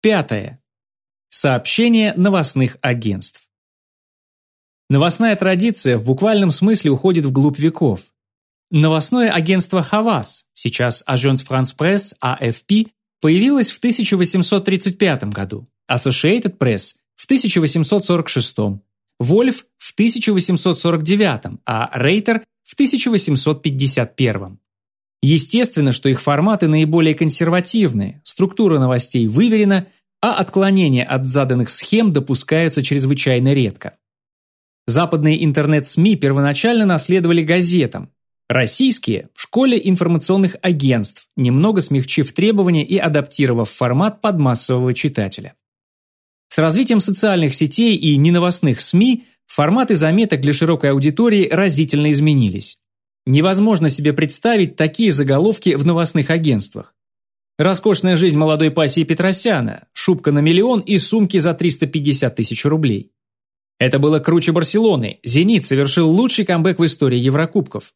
Пятое. Сообщение новостных агентств. Новостная традиция в буквальном смысле уходит вглубь веков. Новостное агентство «Хавас», сейчас Agence France Presse, AFP, появилось в 1835 году, Associated Press в 1846, Вольф в 1849, а Рейтер в 1851. Естественно, что их форматы наиболее консервативные, структура новостей выверена, а отклонения от заданных схем допускаются чрезвычайно редко. Западные интернет-СМИ первоначально наследовали газетам, российские – в школе информационных агентств, немного смягчив требования и адаптировав формат под массового читателя. С развитием социальных сетей и неновостных СМИ форматы заметок для широкой аудитории разительно изменились. Невозможно себе представить такие заголовки в новостных агентствах. Роскошная жизнь молодой пассии Петросяна, шубка на миллион и сумки за 350 тысяч рублей. Это было круче Барселоны. «Зенит» совершил лучший камбэк в истории Еврокубков.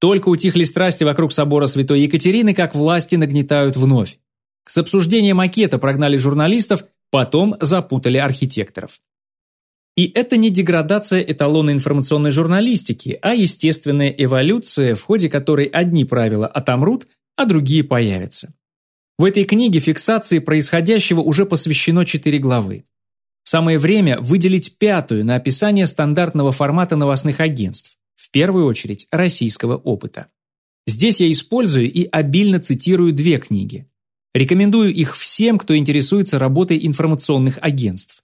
Только утихли страсти вокруг собора Святой Екатерины, как власти нагнетают вновь. С обсуждения макета прогнали журналистов, потом запутали архитекторов. И это не деградация эталона информационной журналистики, а естественная эволюция, в ходе которой одни правила отомрут, а другие появятся. В этой книге фиксации происходящего уже посвящено четыре главы. Самое время выделить пятую на описание стандартного формата новостных агентств, в первую очередь российского опыта. Здесь я использую и обильно цитирую две книги. Рекомендую их всем, кто интересуется работой информационных агентств.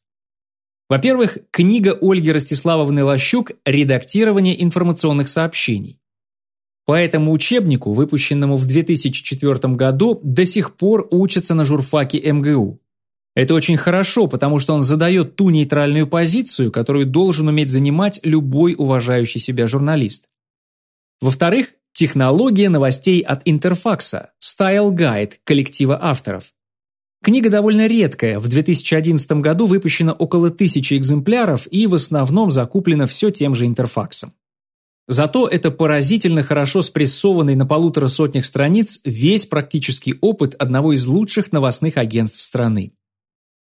Во-первых, книга Ольги Ростиславовны Лощук «Редактирование информационных сообщений». По этому учебнику, выпущенному в 2004 году, до сих пор учатся на журфаке МГУ. Это очень хорошо, потому что он задает ту нейтральную позицию, которую должен уметь занимать любой уважающий себя журналист. Во-вторых, технология новостей от Интерфакса, Style Guide коллектива авторов. Книга довольно редкая, в 2011 году выпущено около тысячи экземпляров и в основном закуплено все тем же интерфаксом. Зато это поразительно хорошо спрессованный на полутора сотнях страниц весь практический опыт одного из лучших новостных агентств страны.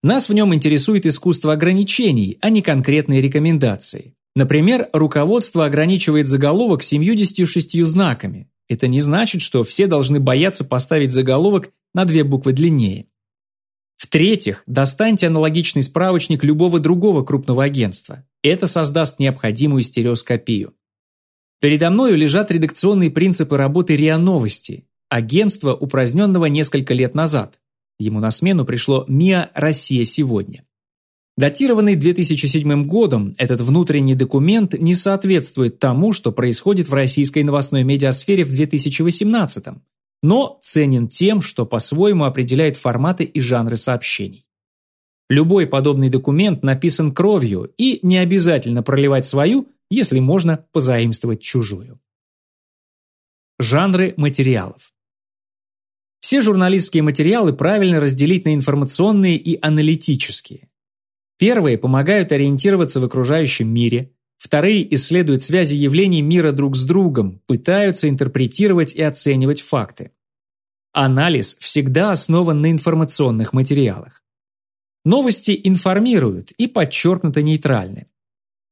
Нас в нем интересует искусство ограничений, а не конкретные рекомендации. Например, руководство ограничивает заголовок 76 знаками. Это не значит, что все должны бояться поставить заголовок на две буквы длиннее. В-третьих, достаньте аналогичный справочник любого другого крупного агентства. Это создаст необходимую стереоскопию. Передо мною лежат редакционные принципы работы РИА Новости, агентства, упраздненного несколько лет назад. Ему на смену пришло МИА «Россия сегодня». Датированный 2007 годом, этот внутренний документ не соответствует тому, что происходит в российской новостной медиасфере в 2018 но ценен тем, что по-своему определяет форматы и жанры сообщений. Любой подобный документ написан кровью и не обязательно проливать свою, если можно позаимствовать чужую. Жанры материалов. Все журналистские материалы правильно разделить на информационные и аналитические. Первые помогают ориентироваться в окружающем мире, вторые исследуют связи явлений мира друг с другом, пытаются интерпретировать и оценивать факты. Анализ всегда основан на информационных материалах. Новости информируют и подчеркнуто нейтральны.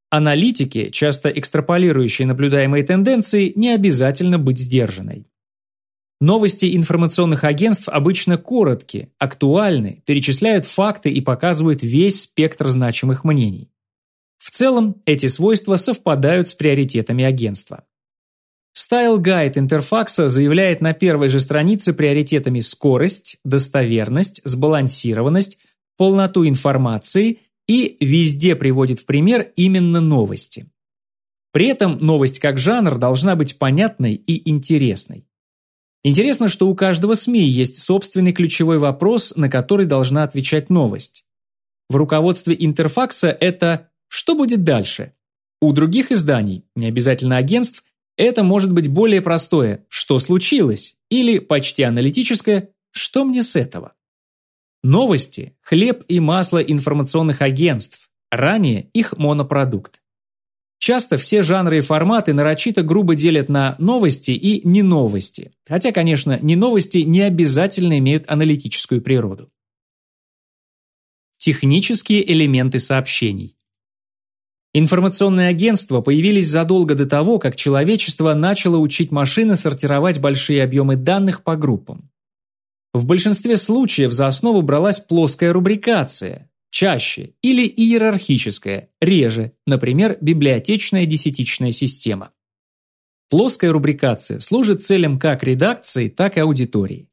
Аналитики, часто экстраполирующие наблюдаемые тенденции, не обязательно быть сдержанной. Новости информационных агентств обычно короткие, актуальны, перечисляют факты и показывают весь спектр значимых мнений. В целом, эти свойства совпадают с приоритетами агентства. Style Guide интерфакса заявляет на первой же странице приоритетами скорость, достоверность, сбалансированность, полноту информации и везде приводит в пример именно новости. При этом новость как жанр должна быть понятной и интересной. Интересно, что у каждого СМИ есть собственный ключевой вопрос, на который должна отвечать новость. В руководстве интерфакса это «что будет дальше?». У других изданий, не обязательно агентств, это может быть более простое «что случилось?» или почти аналитическое «что мне с этого?». Новости – хлеб и масло информационных агентств, ранее их монопродукт. Часто все жанры и форматы нарочито грубо делят на новости и не новости, хотя, конечно, не новости не обязательно имеют аналитическую природу. технические элементы сообщений. Информационные агентства появились задолго до того, как человечество начало учить машины сортировать большие объемы данных по группам. В большинстве случаев за основу бралась плоская рубрикация, чаще, или иерархическая, реже, например, библиотечная десятичная система. Плоская рубрикация служит целям как редакции, так и аудитории.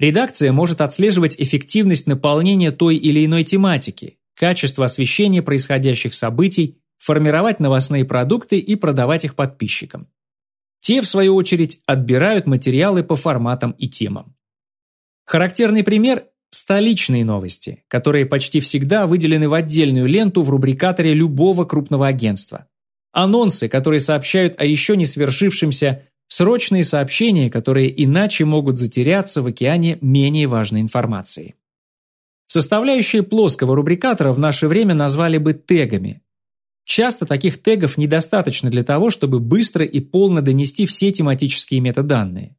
Редакция может отслеживать эффективность наполнения той или иной тематики, качество освещения происходящих событий, формировать новостные продукты и продавать их подписчикам. Те, в свою очередь, отбирают материалы по форматам и темам. Характерный пример – столичные новости, которые почти всегда выделены в отдельную ленту в рубрикаторе любого крупного агентства. Анонсы, которые сообщают о еще не свершившемся Срочные сообщения, которые иначе могут затеряться в океане менее важной информации. Составляющие плоского рубрикатора в наше время назвали бы тегами. Часто таких тегов недостаточно для того, чтобы быстро и полно донести все тематические метаданные.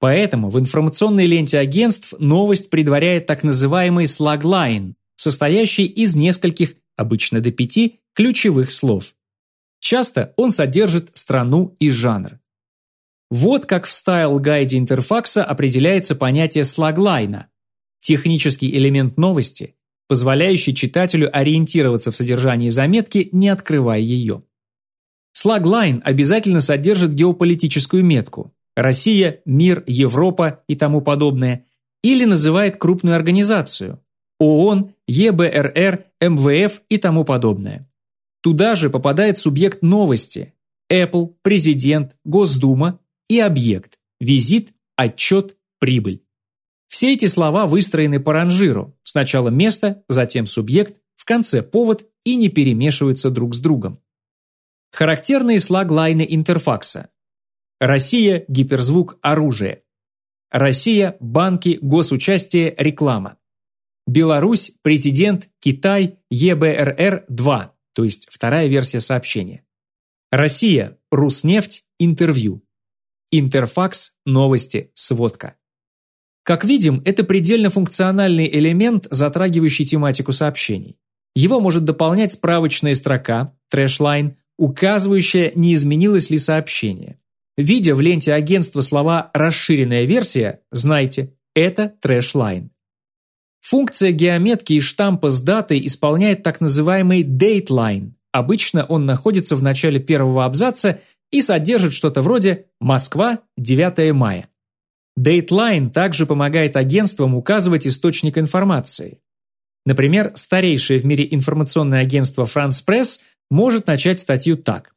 Поэтому в информационной ленте агентств новость предваряет так называемый слаглайн, состоящий из нескольких, обычно до пяти, ключевых слов. Часто он содержит страну и жанр. Вот как в стайл-гайде Интерфакса определяется понятие слаглайна – технический элемент новости, позволяющий читателю ориентироваться в содержании заметки, не открывая ее. Слаглайн обязательно содержит геополитическую метку – Россия, мир, Европа и тому подобное, или называет крупную организацию – ООН, ЕБРР, МВФ и тому подобное. Туда же попадает субъект новости – Apple, президент, Госдума и объект, визит, отчет, прибыль. Все эти слова выстроены по ранжиру, сначала место, затем субъект, в конце повод и не перемешиваются друг с другом. Характерные слаглайны интерфакса. Россия – гиперзвук, оружие. Россия – банки, госучастие, реклама. Беларусь, президент, Китай, ЕБРР-2, то есть вторая версия сообщения. Россия, Руснефть, интервью. Интерфакс, новости, сводка. Как видим, это предельно функциональный элемент, затрагивающий тематику сообщений. Его может дополнять справочная строка, трэшлайн, указывающая, не изменилось ли сообщение. Видя в ленте агентства слова «расширенная версия», знайте, это трэшлайн. Функция геометки и штампа с датой исполняет так называемый dateline. Обычно он находится в начале первого абзаца и содержит что-то вроде «Москва, 9 мая». Dateline также помогает агентствам указывать источник информации. Например, старейшее в мире информационное агентство France Press может начать статью так.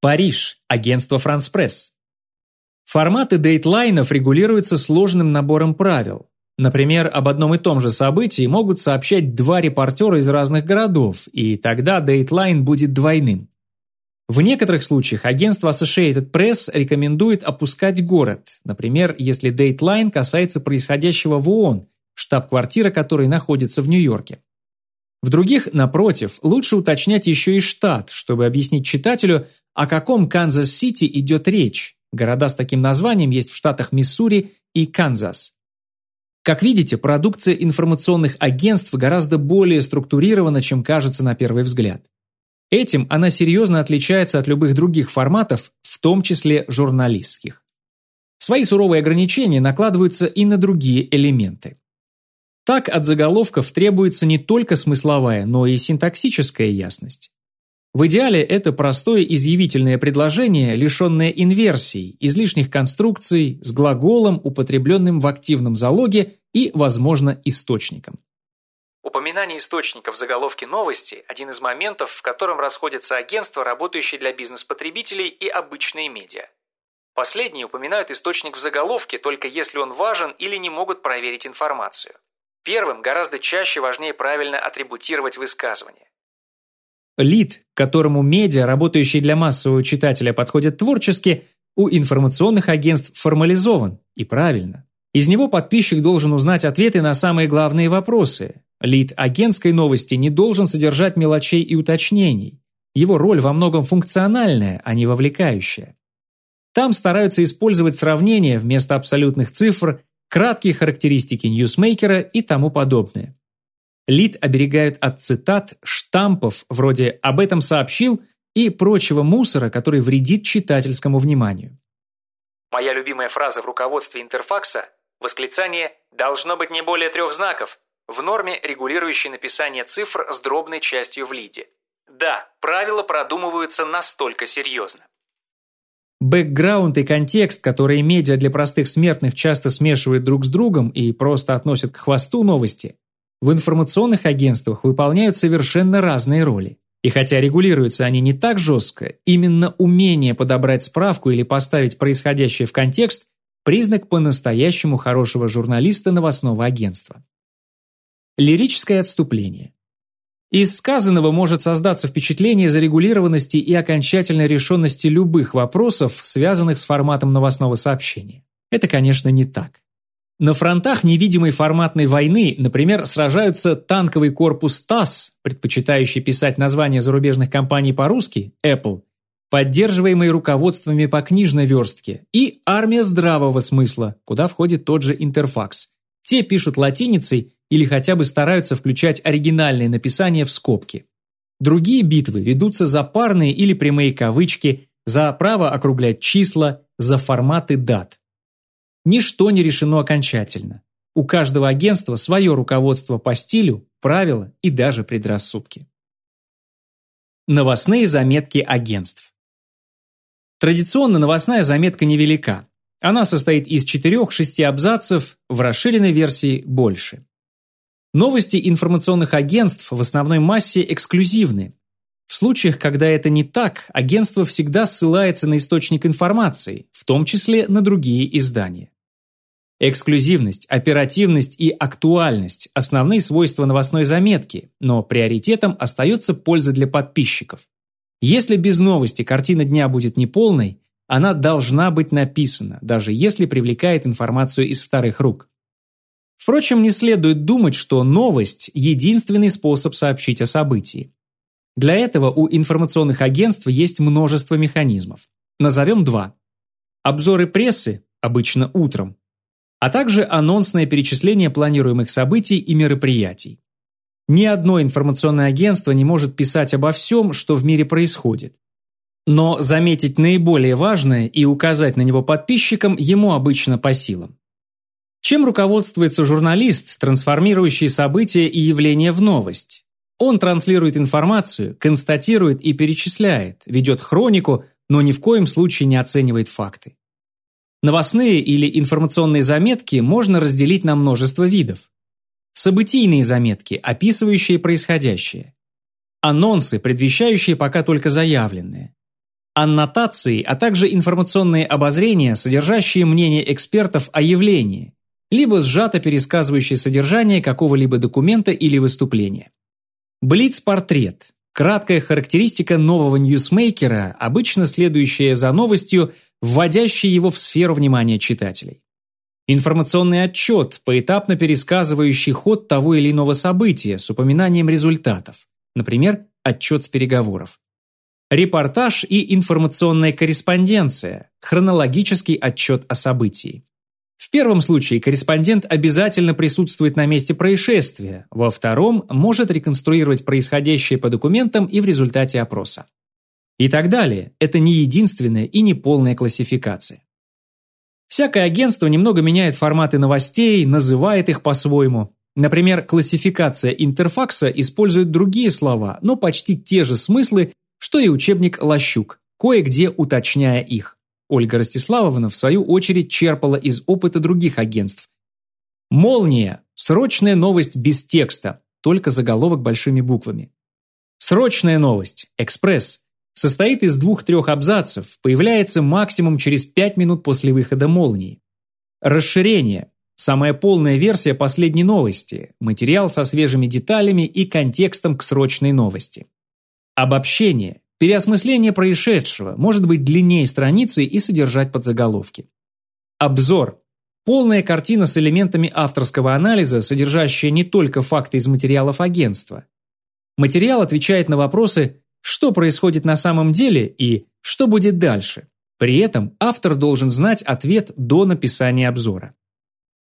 Париж. Агентство France Press. Форматы дейтлайнов регулируются сложным набором правил. Например, об одном и том же событии могут сообщать два репортера из разных городов, и тогда дейтлайн будет двойным. В некоторых случаях агентство Associated Press рекомендует опускать город, например, если дейтлайн касается происходящего в ООН, штаб-квартира которой находится в Нью-Йорке. В других, напротив, лучше уточнять еще и штат, чтобы объяснить читателю, о каком Канзас-Сити идет речь. Города с таким названием есть в штатах Миссури и Канзас. Как видите, продукция информационных агентств гораздо более структурирована, чем кажется на первый взгляд. Этим она серьезно отличается от любых других форматов, в том числе журналистских. Свои суровые ограничения накладываются и на другие элементы. Так от заголовков требуется не только смысловая, но и синтаксическая ясность. В идеале это простое изъявительное предложение, лишенное инверсий, излишних конструкций, с глаголом, употребленным в активном залоге и, возможно, источником. Упоминание источника в заголовке новости – один из моментов, в котором расходятся агентства, работающие для бизнес-потребителей и обычные медиа. Последние упоминают источник в заголовке только если он важен или не могут проверить информацию. Первым гораздо чаще важнее правильно атрибутировать высказывание. Лид, которому медиа, работающие для массового читателя, подходят творчески, у информационных агентств формализован, и правильно. Из него подписчик должен узнать ответы на самые главные вопросы, Лид агентской новости не должен содержать мелочей и уточнений. Его роль во многом функциональная, а не вовлекающая. Там стараются использовать сравнения вместо абсолютных цифр, краткие характеристики ньюсмейкера и тому подобное. Лид оберегают от цитат, штампов вроде «об этом сообщил» и прочего мусора, который вредит читательскому вниманию. Моя любимая фраза в руководстве интерфакса – восклицание «должно быть не более трех знаков», в норме, регулирующей написание цифр с дробной частью в лиде. Да, правила продумываются настолько серьезно. Бэкграунд и контекст, которые медиа для простых смертных часто смешивают друг с другом и просто относят к хвосту новости, в информационных агентствах выполняют совершенно разные роли. И хотя регулируются они не так жестко, именно умение подобрать справку или поставить происходящее в контекст – признак по-настоящему хорошего журналиста новостного агентства. Лирическое отступление. Из сказанного может создаться впечатление зарегулированности и окончательной решенности любых вопросов, связанных с форматом новостного сообщения. Это, конечно, не так. На фронтах невидимой форматной войны, например, сражаются танковый корпус ТАСС, предпочитающий писать названия зарубежных компаний по-русски, Apple, поддерживаемый руководствами по книжной верстке, и армия здравого смысла, куда входит тот же интерфакс. Те пишут латиницей или хотя бы стараются включать оригинальные написания в скобки. Другие битвы ведутся за парные или прямые кавычки, за право округлять числа, за форматы дат. Ничто не решено окончательно. У каждого агентства свое руководство по стилю, правила и даже предрассудки. Новостные заметки агентств. Традиционно новостная заметка невелика. Она состоит из 4-6 абзацев, в расширенной версии больше. Новости информационных агентств в основной массе эксклюзивны. В случаях, когда это не так, агентство всегда ссылается на источник информации, в том числе на другие издания. Эксклюзивность, оперативность и актуальность – основные свойства новостной заметки, но приоритетом остается польза для подписчиков. Если без новости картина дня будет неполной, она должна быть написана, даже если привлекает информацию из вторых рук. Впрочем, не следует думать, что новость – единственный способ сообщить о событии. Для этого у информационных агентств есть множество механизмов. Назовем два. Обзоры прессы, обычно утром, а также анонсное перечисление планируемых событий и мероприятий. Ни одно информационное агентство не может писать обо всем, что в мире происходит. Но заметить наиболее важное и указать на него подписчикам ему обычно по силам. Чем руководствуется журналист, трансформирующий события и явления в новость? Он транслирует информацию, констатирует и перечисляет, ведет хронику, но ни в коем случае не оценивает факты. Новостные или информационные заметки можно разделить на множество видов. Событийные заметки, описывающие происходящее. Анонсы, предвещающие пока только заявленные. Аннотации, а также информационные обозрения, содержащие мнение экспертов о явлении, либо сжато пересказывающие содержание какого-либо документа или выступления. Блиц-портрет Краткая характеристика нового ньюсмейкера, обычно следующая за новостью, вводящей его в сферу внимания читателей. Информационный отчет, поэтапно пересказывающий ход того или иного события с упоминанием результатов. Например, отчет с переговоров. Репортаж и информационная корреспонденция, хронологический отчет о событии. В первом случае корреспондент обязательно присутствует на месте происшествия, во втором может реконструировать происходящее по документам и в результате опроса. И так далее. Это не единственная и не полная классификация. Всякое агентство немного меняет форматы новостей, называет их по-своему. Например, классификация интерфакса использует другие слова, но почти те же смыслы, что и учебник «Лощук», кое-где уточняя их. Ольга Ростиславовна, в свою очередь, черпала из опыта других агентств. «Молния! Срочная новость без текста!» Только заголовок большими буквами. «Срочная новость! Экспресс!» Состоит из двух-трех абзацев, появляется максимум через 5 минут после выхода молнии. Расширение. Самая полная версия последней новости. Материал со свежими деталями и контекстом к срочной новости. Обобщение. Переосмысление происшедшего может быть длиннее страницы и содержать подзаголовки. Обзор. Полная картина с элементами авторского анализа, содержащая не только факты из материалов агентства. Материал отвечает на вопросы «что происходит на самом деле» и «что будет дальше?». При этом автор должен знать ответ до написания обзора.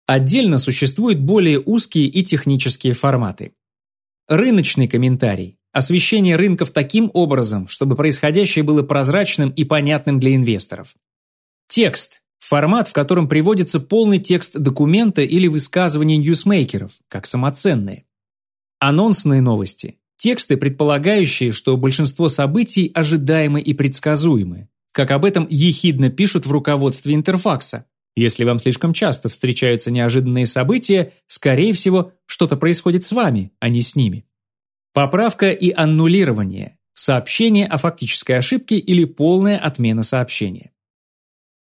Отдельно существуют более узкие и технические форматы. Рыночный комментарий. Освещение рынков таким образом, чтобы происходящее было прозрачным и понятным для инвесторов. Текст. Формат, в котором приводится полный текст документа или высказывания ньюсмейкеров, как самоценные. Анонсные новости. Тексты, предполагающие, что большинство событий ожидаемы и предсказуемы, как об этом ехидно пишут в руководстве Интерфакса. Если вам слишком часто встречаются неожиданные события, скорее всего, что-то происходит с вами, а не с ними. Поправка и аннулирование. Сообщение о фактической ошибке или полная отмена сообщения.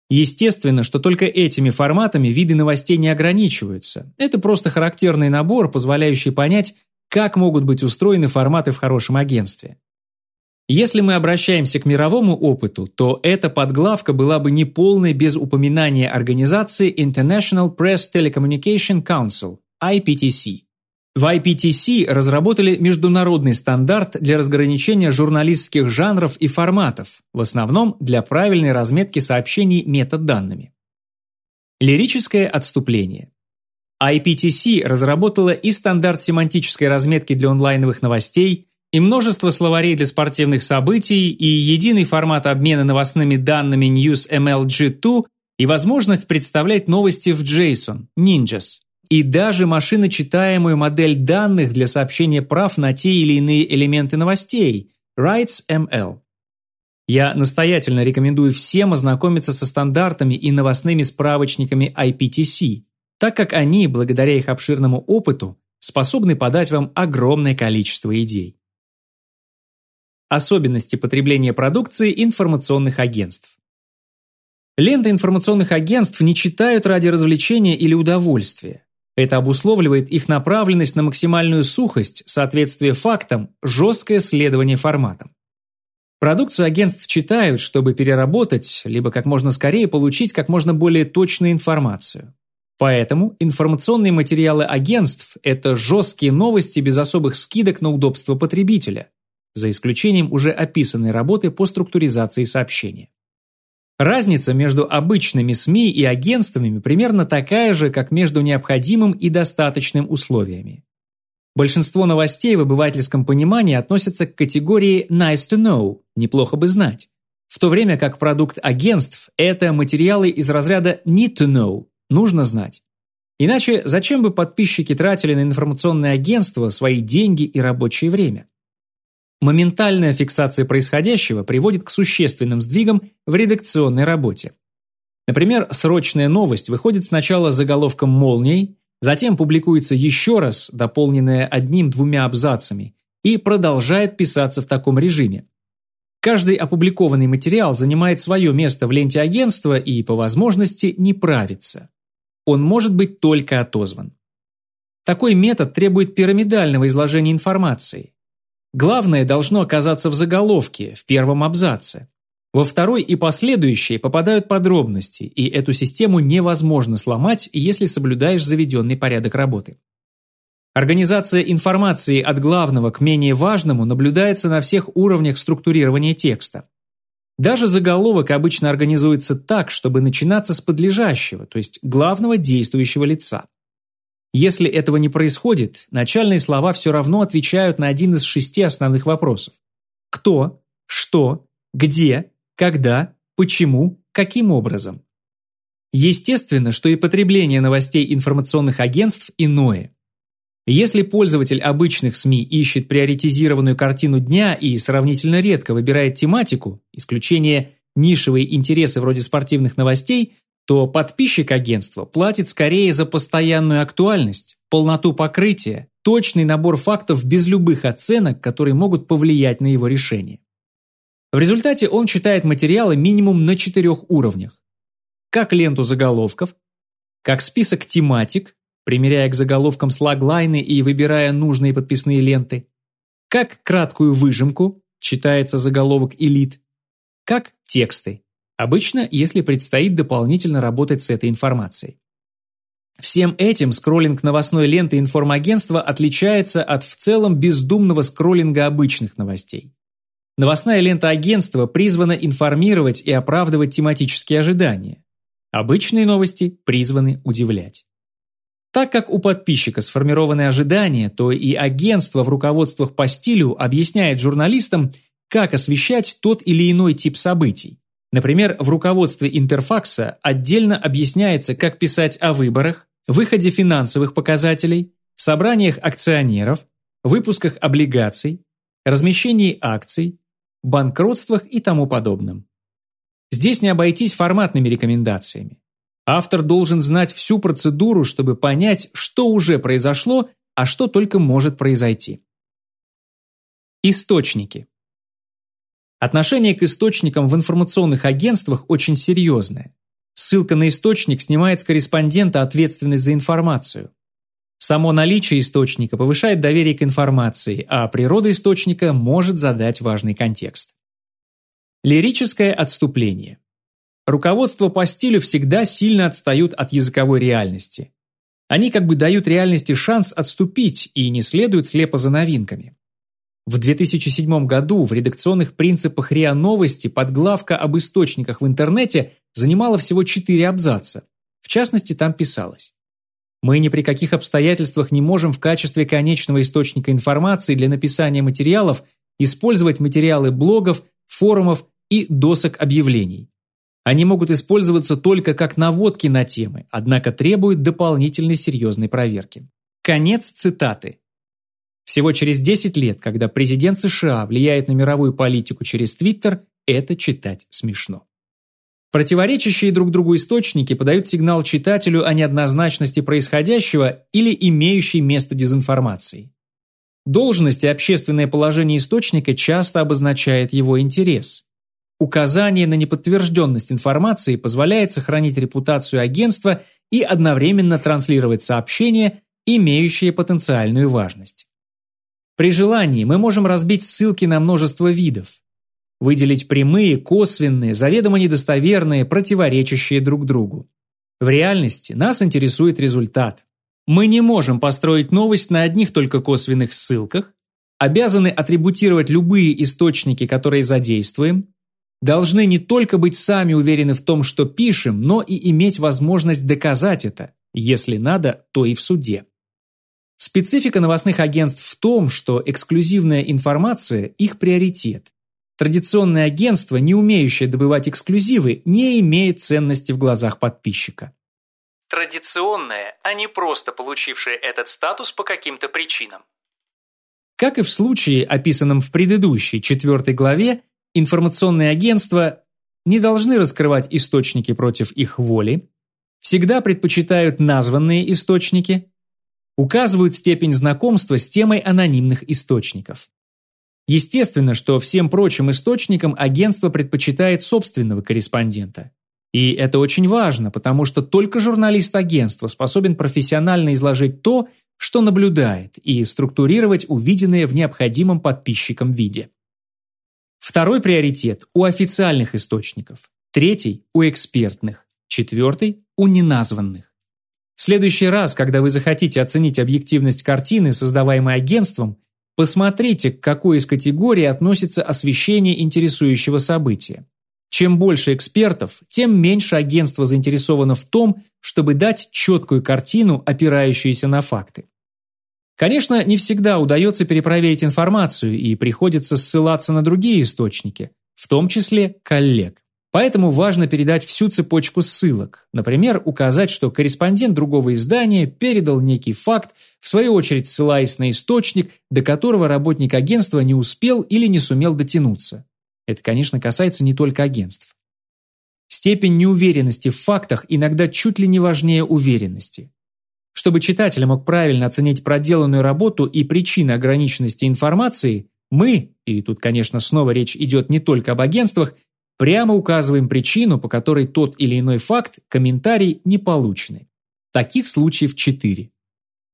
Естественно, что только этими форматами виды новостей не ограничиваются. Это просто характерный набор, позволяющий понять, как могут быть устроены форматы в хорошем агентстве. Если мы обращаемся к мировому опыту, то эта подглавка была бы неполной без упоминания организации International Press Telecommunication Council, IPTC. В IPTC разработали международный стандарт для разграничения журналистских жанров и форматов, в основном для правильной разметки сообщений метаданными. Лирическое отступление. IPTC разработала и стандарт семантической разметки для онлайновых новостей, и множество словарей для спортивных событий, и единый формат обмена новостными данными News MLG2, и возможность представлять новости в JSON, Ninjas, и даже машиночитаемую модель данных для сообщения прав на те или иные элементы новостей, RightsML. Я настоятельно рекомендую всем ознакомиться со стандартами и новостными справочниками IPTC, так как они, благодаря их обширному опыту, способны подать вам огромное количество идей. Особенности потребления продукции информационных агентств. Ленты информационных агентств не читают ради развлечения или удовольствия. Это обусловливает их направленность на максимальную сухость, соответствие фактам, жесткое следование форматам. Продукцию агентств читают, чтобы переработать, либо как можно скорее получить как можно более точную информацию. Поэтому информационные материалы агентств – это жесткие новости без особых скидок на удобство потребителя за исключением уже описанной работы по структуризации сообщения. Разница между обычными СМИ и агентствами примерно такая же, как между необходимым и достаточным условиями. Большинство новостей в обывательском понимании относятся к категории «nice to know» – «неплохо бы знать», в то время как продукт агентств – это материалы из разряда «need to know» – «нужно знать». Иначе зачем бы подписчики тратили на информационное агентство свои деньги и рабочее время? Моментальная фиксация происходящего приводит к существенным сдвигам в редакционной работе. Например, срочная новость выходит сначала заголовком молнией, затем публикуется еще раз, дополненная одним-двумя абзацами, и продолжает писаться в таком режиме. Каждый опубликованный материал занимает свое место в ленте агентства и, по возможности, не правится. Он может быть только отозван. Такой метод требует пирамидального изложения информации. Главное должно оказаться в заголовке, в первом абзаце. Во второй и последующие попадают подробности, и эту систему невозможно сломать, если соблюдаешь заведенный порядок работы. Организация информации от главного к менее важному наблюдается на всех уровнях структурирования текста. Даже заголовок обычно организуется так, чтобы начинаться с подлежащего, то есть главного действующего лица. Если этого не происходит, начальные слова все равно отвечают на один из шести основных вопросов. Кто, что, где, когда, почему, каким образом. Естественно, что и потребление новостей информационных агентств иное. Если пользователь обычных СМИ ищет приоритизированную картину дня и сравнительно редко выбирает тематику, исключение нишевые интересы вроде спортивных новостей, то подписчик агентства платит скорее за постоянную актуальность, полноту покрытия, точный набор фактов без любых оценок, которые могут повлиять на его решение. В результате он читает материалы минимум на четырех уровнях. Как ленту заголовков, как список тематик, примеряя к заголовкам слаглайны и выбирая нужные подписные ленты, как краткую выжимку, читается заголовок «Элит», как тексты, Обычно, если предстоит дополнительно работать с этой информацией. Всем этим скроллинг новостной ленты информагентства отличается от в целом бездумного скроллинга обычных новостей. Новостная лента агентства призвана информировать и оправдывать тематические ожидания. Обычные новости призваны удивлять. Так как у подписчика сформированы ожидания, то и агентство в руководствах по стилю объясняет журналистам, как освещать тот или иной тип событий. Например, в руководстве Интерфакса отдельно объясняется, как писать о выборах, выходе финансовых показателей, собраниях акционеров, выпусках облигаций, размещении акций, банкротствах и тому подобном. Здесь не обойтись форматными рекомендациями. Автор должен знать всю процедуру, чтобы понять, что уже произошло, а что только может произойти. Источники. Отношение к источникам в информационных агентствах очень серьезное. Ссылка на источник снимает с корреспондента ответственность за информацию. Само наличие источника повышает доверие к информации, а природа источника может задать важный контекст. Лирическое отступление. Руководство по стилю всегда сильно отстают от языковой реальности. Они как бы дают реальности шанс отступить и не следуют слепо за новинками. В 2007 году в редакционных принципах РИА Новости подглавка об источниках в интернете занимала всего 4 абзаца. В частности, там писалось. Мы ни при каких обстоятельствах не можем в качестве конечного источника информации для написания материалов использовать материалы блогов, форумов и досок объявлений. Они могут использоваться только как наводки на темы, однако требуют дополнительной серьезной проверки. Конец цитаты. Всего через 10 лет, когда президент США влияет на мировую политику через Твиттер, это читать смешно. Противоречащие друг другу источники подают сигнал читателю о неоднозначности происходящего или имеющей место дезинформации. Должность и общественное положение источника часто обозначает его интерес. Указание на неподтвержденность информации позволяет сохранить репутацию агентства и одновременно транслировать сообщения, имеющие потенциальную важность. При желании мы можем разбить ссылки на множество видов. Выделить прямые, косвенные, заведомо недостоверные, противоречащие друг другу. В реальности нас интересует результат. Мы не можем построить новость на одних только косвенных ссылках, обязаны атрибутировать любые источники, которые задействуем, должны не только быть сами уверены в том, что пишем, но и иметь возможность доказать это, если надо, то и в суде. Специфика новостных агентств в том, что эксклюзивная информация – их приоритет. Традиционное агентство, не умеющее добывать эксклюзивы, не имеет ценности в глазах подписчика. Традиционное, а не просто получившее этот статус по каким-то причинам. Как и в случае, описанном в предыдущей, четвертой главе, информационные агентства не должны раскрывать источники против их воли, всегда предпочитают названные источники, указывают степень знакомства с темой анонимных источников. Естественно, что всем прочим источникам агентство предпочитает собственного корреспондента. И это очень важно, потому что только журналист агентства способен профессионально изложить то, что наблюдает, и структурировать увиденное в необходимом подписчикам виде. Второй приоритет – у официальных источников. Третий – у экспертных. Четвертый – у неназванных. В следующий раз, когда вы захотите оценить объективность картины, создаваемой агентством, посмотрите, к какой из категорий относится освещение интересующего события. Чем больше экспертов, тем меньше агентство заинтересовано в том, чтобы дать четкую картину, опирающуюся на факты. Конечно, не всегда удается перепроверить информацию и приходится ссылаться на другие источники, в том числе коллег. Поэтому важно передать всю цепочку ссылок. Например, указать, что корреспондент другого издания передал некий факт, в свою очередь ссылаясь на источник, до которого работник агентства не успел или не сумел дотянуться. Это, конечно, касается не только агентств. Степень неуверенности в фактах иногда чуть ли не важнее уверенности. Чтобы читатель мог правильно оценить проделанную работу и причины ограниченности информации, мы, и тут, конечно, снова речь идет не только об агентствах, Прямо указываем причину, по которой тот или иной факт, комментарий не получены. Таких случаев 4.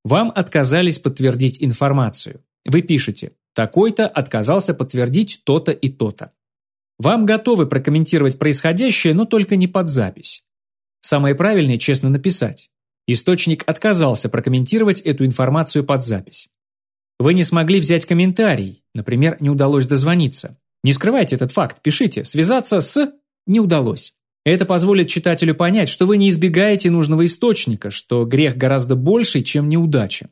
Вам отказались подтвердить информацию. Вы пишете «такой-то отказался подтвердить то-то и то-то». Вам готовы прокомментировать происходящее, но только не под запись. Самое правильное честно написать. Источник отказался прокомментировать эту информацию под запись. Вы не смогли взять комментарий, например, не удалось дозвониться. Не скрывайте этот факт, пишите. Связаться с не удалось. Это позволит читателю понять, что вы не избегаете нужного источника, что грех гораздо больше, чем неудача.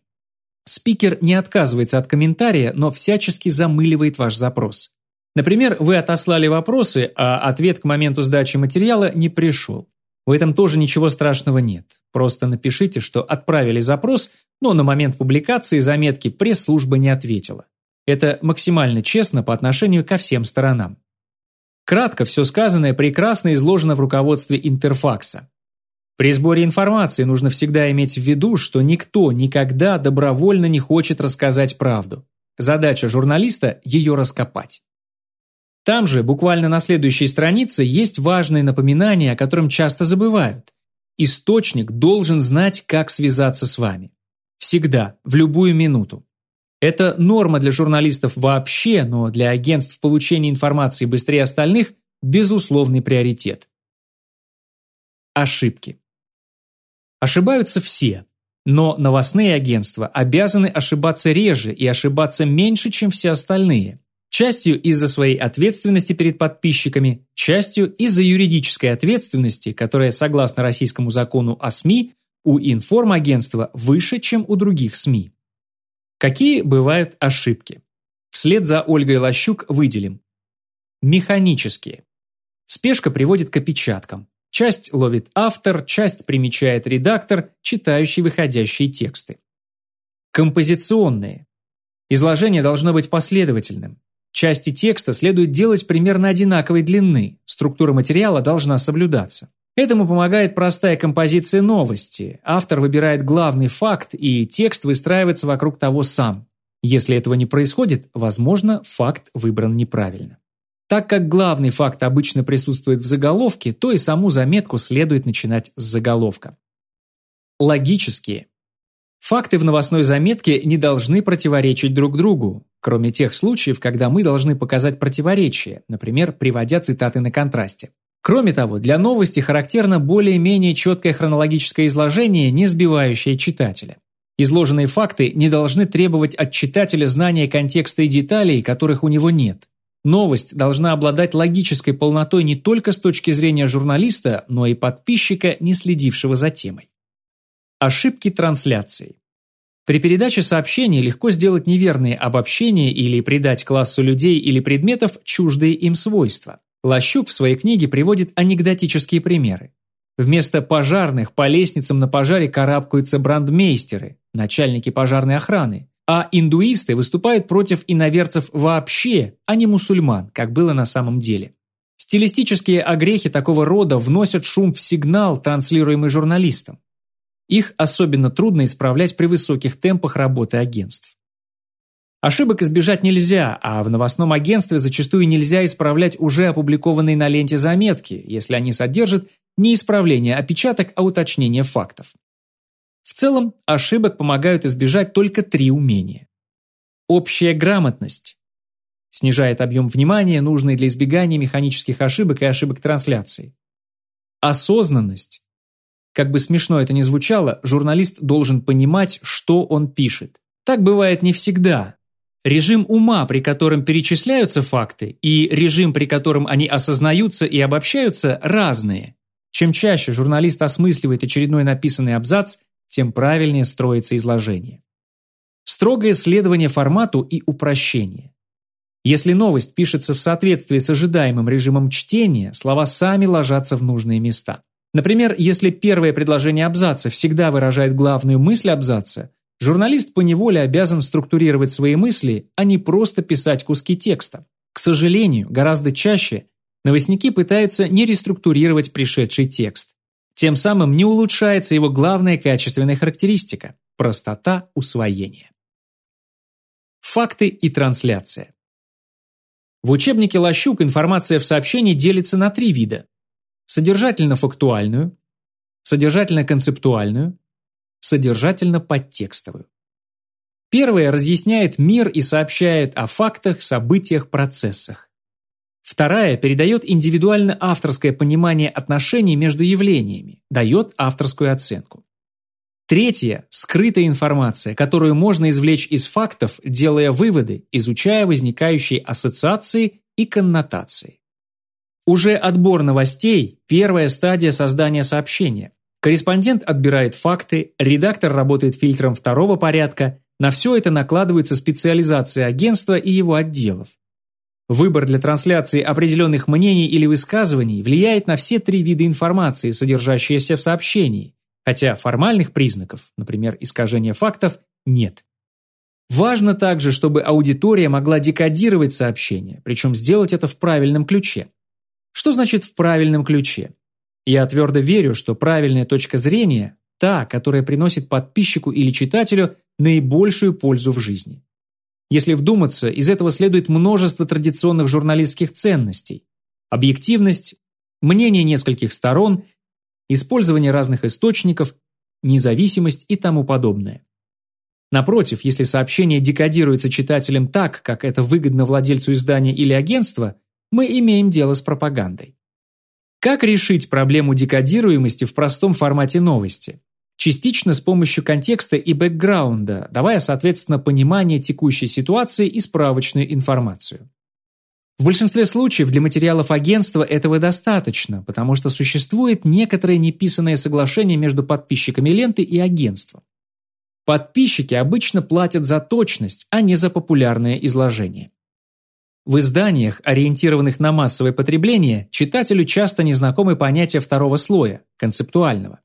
Спикер не отказывается от комментария, но всячески замыливает ваш запрос. Например, вы отослали вопросы, а ответ к моменту сдачи материала не пришел. В этом тоже ничего страшного нет. Просто напишите, что отправили запрос, но на момент публикации заметки пресс-служба не ответила. Это максимально честно по отношению ко всем сторонам. Кратко все сказанное прекрасно изложено в руководстве Интерфакса. При сборе информации нужно всегда иметь в виду, что никто никогда добровольно не хочет рассказать правду. Задача журналиста – ее раскопать. Там же, буквально на следующей странице, есть важное напоминание, о котором часто забывают. Источник должен знать, как связаться с вами. Всегда, в любую минуту. Это норма для журналистов вообще, но для агентств получения информации быстрее остальных – безусловный приоритет. Ошибки. Ошибаются все, но новостные агентства обязаны ошибаться реже и ошибаться меньше, чем все остальные. Частью из-за своей ответственности перед подписчиками, частью из-за юридической ответственности, которая, согласно российскому закону о СМИ, у информагентства выше, чем у других СМИ. Какие бывают ошибки? Вслед за Ольгой Лощук выделим. Механические. Спешка приводит к опечаткам. Часть ловит автор, часть примечает редактор, читающий выходящие тексты. Композиционные. Изложение должно быть последовательным. Части текста следует делать примерно одинаковой длины, структура материала должна соблюдаться. Этому помогает простая композиция новости. Автор выбирает главный факт, и текст выстраивается вокруг того сам. Если этого не происходит, возможно, факт выбран неправильно. Так как главный факт обычно присутствует в заголовке, то и саму заметку следует начинать с заголовка. Логические. Факты в новостной заметке не должны противоречить друг другу, кроме тех случаев, когда мы должны показать противоречие, например, приводя цитаты на контрасте. Кроме того, для новости характерно более-менее четкое хронологическое изложение, не сбивающее читателя. Изложенные факты не должны требовать от читателя знания контекста и деталей, которых у него нет. Новость должна обладать логической полнотой не только с точки зрения журналиста, но и подписчика, не следившего за темой. Ошибки трансляции. При передаче сообщений легко сделать неверные обобщения или придать классу людей или предметов чуждые им свойства. Лощук в своей книге приводит анекдотические примеры. Вместо пожарных по лестницам на пожаре карабкаются брандмейстеры, начальники пожарной охраны, а индуисты выступают против иноверцев вообще, а не мусульман, как было на самом деле. Стилистические огрехи такого рода вносят шум в сигнал, транслируемый журналистом. Их особенно трудно исправлять при высоких темпах работы агентств. Ошибок избежать нельзя, а в новостном агентстве зачастую нельзя исправлять уже опубликованные на ленте заметки, если они содержат не исправление опечаток, а уточнение фактов. В целом, ошибок помогают избежать только три умения. Общая грамотность снижает объем внимания, нужный для избегания механических ошибок и ошибок трансляции. Осознанность. Как бы смешно это ни звучало, журналист должен понимать, что он пишет. Так бывает не всегда, Режим ума, при котором перечисляются факты, и режим, при котором они осознаются и обобщаются, разные. Чем чаще журналист осмысливает очередной написанный абзац, тем правильнее строится изложение. Строгое следование формату и упрощение. Если новость пишется в соответствии с ожидаемым режимом чтения, слова сами ложатся в нужные места. Например, если первое предложение абзаца всегда выражает главную мысль абзаца, Журналист поневоле обязан структурировать свои мысли, а не просто писать куски текста. К сожалению, гораздо чаще новостники пытаются не реструктурировать пришедший текст. Тем самым не улучшается его главная качественная характеристика – простота усвоения. Факты и трансляция. В учебнике Лощук информация в сообщении делится на три вида – содержательно-фактуальную, содержательно-концептуальную содержательно-подтекстовую. Первая разъясняет мир и сообщает о фактах, событиях, процессах. Вторая передает индивидуально авторское понимание отношений между явлениями, дает авторскую оценку. Третья – скрытая информация, которую можно извлечь из фактов, делая выводы, изучая возникающие ассоциации и коннотации. Уже отбор новостей – первая стадия создания сообщения. Корреспондент отбирает факты, редактор работает фильтром второго порядка, на все это накладывается специализация агентства и его отделов. Выбор для трансляции определенных мнений или высказываний влияет на все три вида информации, содержащиеся в сообщении, хотя формальных признаков, например, искажения фактов, нет. Важно также, чтобы аудитория могла декодировать сообщение, причем сделать это в правильном ключе. Что значит «в правильном ключе»? Я твердо верю, что правильная точка зрения – та, которая приносит подписчику или читателю наибольшую пользу в жизни. Если вдуматься, из этого следует множество традиционных журналистских ценностей. Объективность, мнение нескольких сторон, использование разных источников, независимость и тому подобное. Напротив, если сообщение декодируется читателем так, как это выгодно владельцу издания или агентства, мы имеем дело с пропагандой. Как решить проблему декодируемости в простом формате новости? Частично с помощью контекста и бэкграунда, давая, соответственно, понимание текущей ситуации и справочную информацию. В большинстве случаев для материалов агентства этого достаточно, потому что существует некоторое неписанное соглашение между подписчиками ленты и агентством. Подписчики обычно платят за точность, а не за популярное изложение. В изданиях, ориентированных на массовое потребление, читателю часто незнакомы понятия второго слоя – концептуального.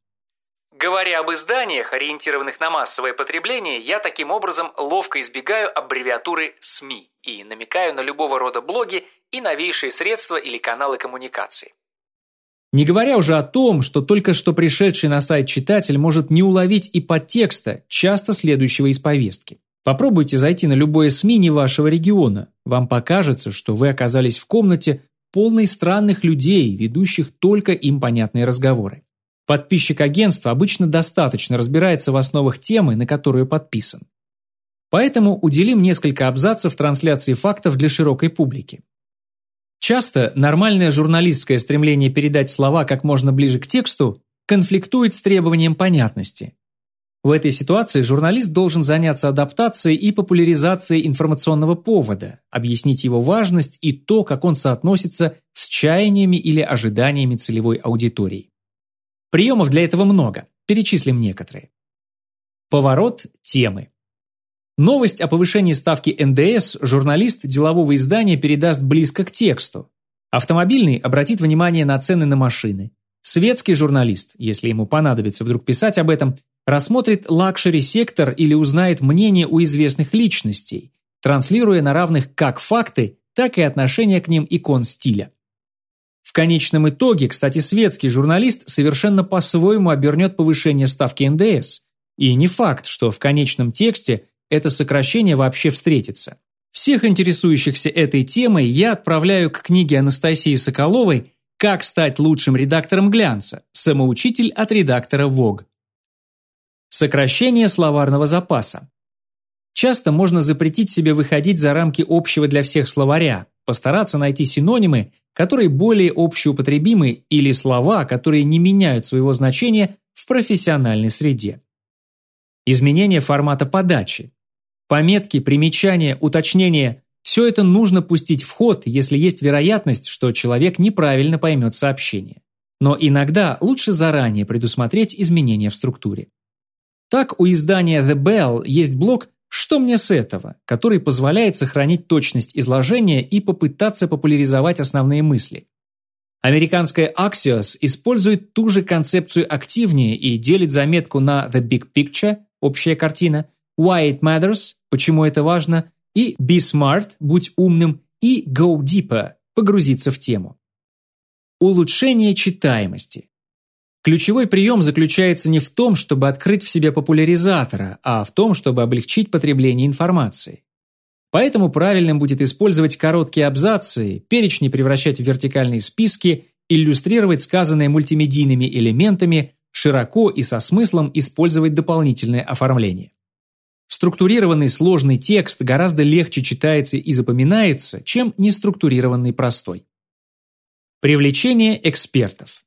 Говоря об изданиях, ориентированных на массовое потребление, я таким образом ловко избегаю аббревиатуры СМИ и намекаю на любого рода блоги и новейшие средства или каналы коммуникации. Не говоря уже о том, что только что пришедший на сайт читатель может не уловить и подтекста, часто следующего из повестки. Попробуйте зайти на любое СМИ не вашего региона. Вам покажется, что вы оказались в комнате полной странных людей, ведущих только им понятные разговоры. Подписчик агентства обычно достаточно разбирается в основах темы, на которую подписан. Поэтому уделим несколько абзацев трансляции фактов для широкой публики. Часто нормальное журналистское стремление передать слова как можно ближе к тексту конфликтует с требованием понятности. В этой ситуации журналист должен заняться адаптацией и популяризацией информационного повода, объяснить его важность и то, как он соотносится с чаяниями или ожиданиями целевой аудитории. Приемов для этого много, перечислим некоторые. Поворот темы. Новость о повышении ставки НДС журналист делового издания передаст близко к тексту. Автомобильный обратит внимание на цены на машины. Светский журналист, если ему понадобится вдруг писать об этом, рассмотрит лакшери-сектор или узнает мнение у известных личностей, транслируя на равных как факты, так и отношение к ним икон стиля. В конечном итоге, кстати, светский журналист совершенно по-своему обернет повышение ставки НДС. И не факт, что в конечном тексте это сокращение вообще встретится. Всех интересующихся этой темой я отправляю к книге Анастасии Соколовой «Как стать лучшим редактором глянца. Самоучитель от редактора Vogue». Сокращение словарного запаса. Часто можно запретить себе выходить за рамки общего для всех словаря, постараться найти синонимы, которые более общеупотребимы или слова, которые не меняют своего значения в профессиональной среде. Изменение формата подачи. Пометки, примечания, уточнения – все это нужно пустить в ход, если есть вероятность, что человек неправильно поймет сообщение. Но иногда лучше заранее предусмотреть изменения в структуре. Так у издания The Bell есть блок «Что мне с этого?», который позволяет сохранить точность изложения и попытаться популяризовать основные мысли. Американская Axios использует ту же концепцию активнее и делит заметку на The Big Picture – общая картина, Why It Matters, почему это важно, и Be Smart, будь умным, и Go Deeper, погрузиться в тему. Улучшение читаемости. Ключевой прием заключается не в том, чтобы открыть в себе популяризатора, а в том, чтобы облегчить потребление информации. Поэтому правильным будет использовать короткие абзацы, перечни превращать в вертикальные списки, иллюстрировать сказанное мультимедийными элементами, широко и со смыслом использовать дополнительное оформление. Структурированный сложный текст гораздо легче читается и запоминается, чем неструктурированный простой. Привлечение экспертов.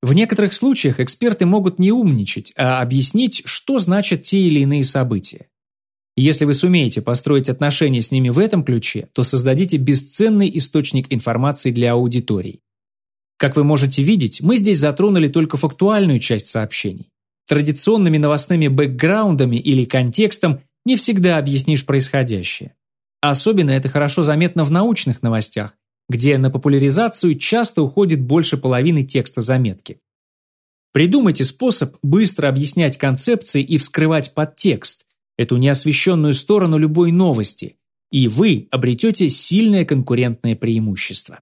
В некоторых случаях эксперты могут не умничать, а объяснить, что значат те или иные события. Если вы сумеете построить отношения с ними в этом ключе, то создадите бесценный источник информации для аудитории. Как вы можете видеть, мы здесь затронули только фактуальную часть сообщений. Традиционными новостными бэкграундами или контекстом не всегда объяснишь происходящее. Особенно это хорошо заметно в научных новостях, где на популяризацию часто уходит больше половины текста заметки. Придумайте способ быстро объяснять концепции и вскрывать подтекст, эту неосвещенную сторону любой новости, и вы обретете сильное конкурентное преимущество.